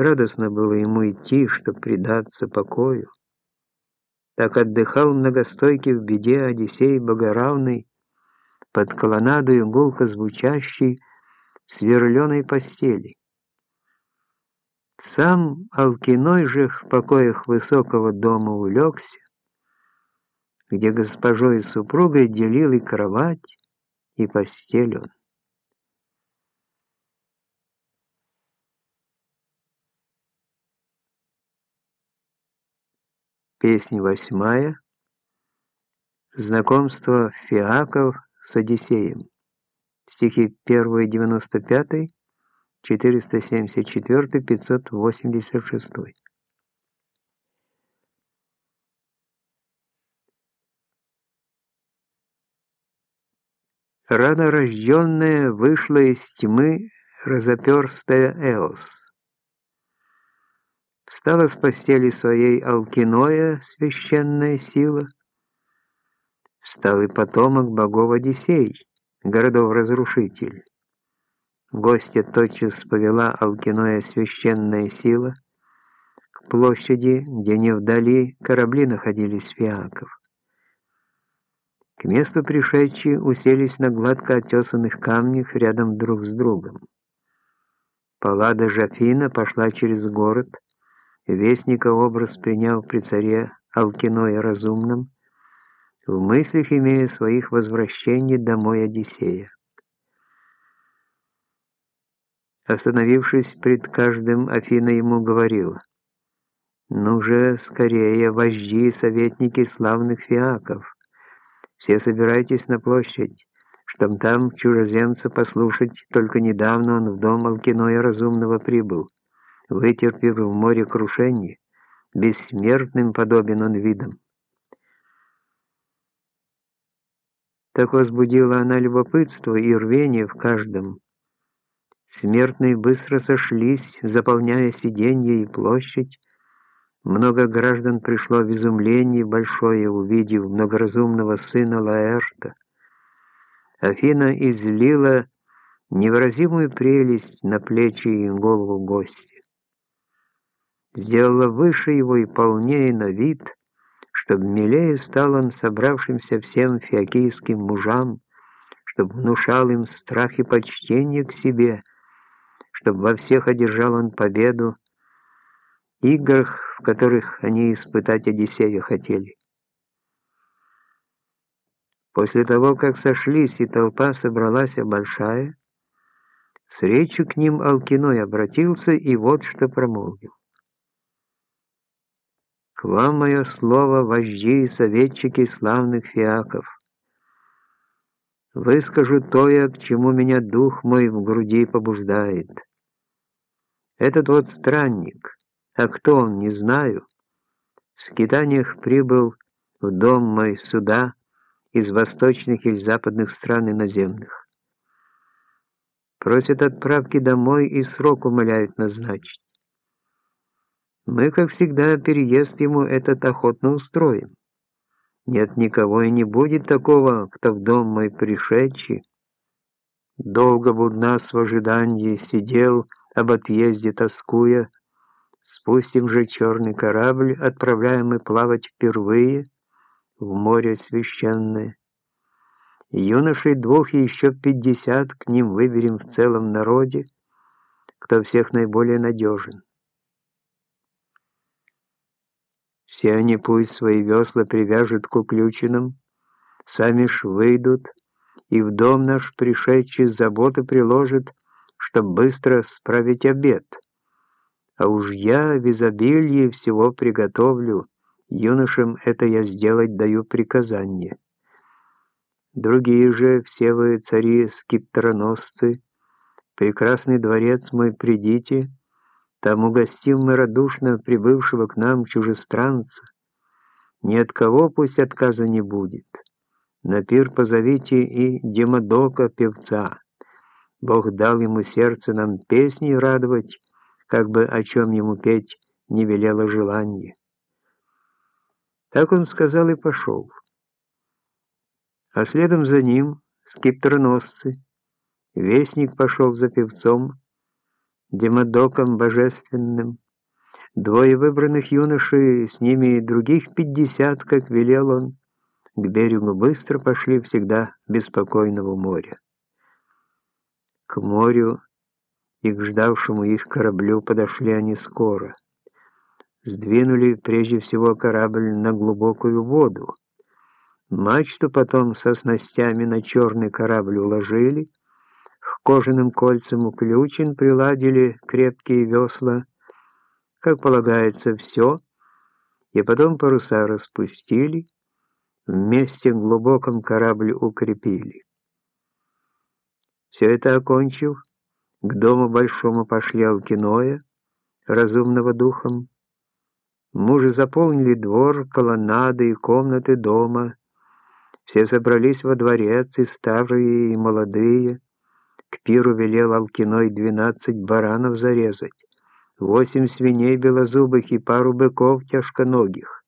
Радостно было ему идти, чтоб предаться покою. Так отдыхал многостойкий в беде Одиссей Богоравный, под колоннадою гулко звучащей в сверленой постели. Сам Алкиной же в покоях высокого дома улегся, где госпожой и супругой делил и кровать, и постель он. Песня восьмая. Знакомство Фиаков с Одиссеем. Стихи 1 95, 474, 586. Рано рожденная вышла из тьмы разоперстая Эос. Встала с постели своей Алкиноя, священная сила. Встал и потомок богов Одиссей, городов-разрушитель. Гостя тотчас повела Алкиноя священная сила к площади, где не вдали корабли находились фиаков. К месту пришедшие уселись на гладко отесанных камнях рядом друг с другом. Паллада Жафина пошла через город, Вестника образ принял при царе Алкиное разумном, в мыслях имея своих возвращений домой Одиссея. Остановившись пред каждым, Афина ему говорила, «Ну же, скорее, вожди и советники славных фиаков, все собирайтесь на площадь, чтоб там чужеземца послушать, только недавно он в дом Алкиноя разумного прибыл» вытерпев в море крушение, бессмертным подобен он видом. Так возбудила она любопытство и рвение в каждом. Смертные быстро сошлись, заполняя сиденье и площадь. Много граждан пришло в изумление большое, увидев многоразумного сына Лаэрта. Афина излила невыразимую прелесть на плечи и голову гостя сделала выше его и полнее на вид, чтобы милее стал он собравшимся всем фиокийским мужам, чтобы внушал им страх и почтение к себе, чтобы во всех одержал он победу, играх, в которых они испытать Одиссея хотели. После того, как сошлись и толпа собралась большая, с речью к ним Алкиной обратился и вот что промолвил. К вам мое слово, вожди и советчики славных фиаков. Выскажу то я, к чему меня дух мой в груди побуждает. Этот вот странник, а кто он, не знаю, в скитаниях прибыл в дом мой суда из восточных или западных стран иноземных. Просит отправки домой и срок умоляют назначить. Мы, как всегда, переезд ему этот охотно устроим. Нет никого и не будет такого, кто в дом мой пришедший. Долго буд нас в ожидании сидел, об отъезде тоскуя. Спустим же черный корабль, отправляемый плавать впервые в море священное. Юношей двух и еще пятьдесят к ним выберем в целом народе, кто всех наиболее надежен. Все они пусть свои весла привяжут к уключенным, сами ж выйдут, и в дом наш пришедший заботы приложит, чтоб быстро справить обед. А уж я в изобилии всего приготовлю, юношам это я сделать даю приказание. Другие же, все вы цари-скиптроносцы, прекрасный дворец мой придите, там угостим мы радушно прибывшего к нам чужестранца. Ни от кого пусть отказа не будет. На пир позовите и Демодока, певца. Бог дал ему сердце нам песни радовать, как бы о чем ему петь не велело желание. Так он сказал и пошел. А следом за ним скиптроносцы. Вестник пошел за певцом, Демодоком божественным. Двое выбранных юношей, с ними и других пятьдесят, как велел он, к берегу быстро пошли всегда беспокойного моря. К морю и к ждавшему их кораблю подошли они скоро. Сдвинули прежде всего корабль на глубокую воду. Мачту потом со снастями на черный корабль уложили, к кожаным кольцам уключен приладили крепкие весла, как полагается, все, и потом паруса распустили, вместе глубоком корабль укрепили. Все это окончив, к дому большому пошли Алкиноя, разумного духом. Мужи заполнили двор, колоннады и комнаты дома. Все собрались во дворец, и старые, и молодые. К пиру велел Алкиной двенадцать баранов зарезать, восемь свиней белозубых и пару быков тяжконогих.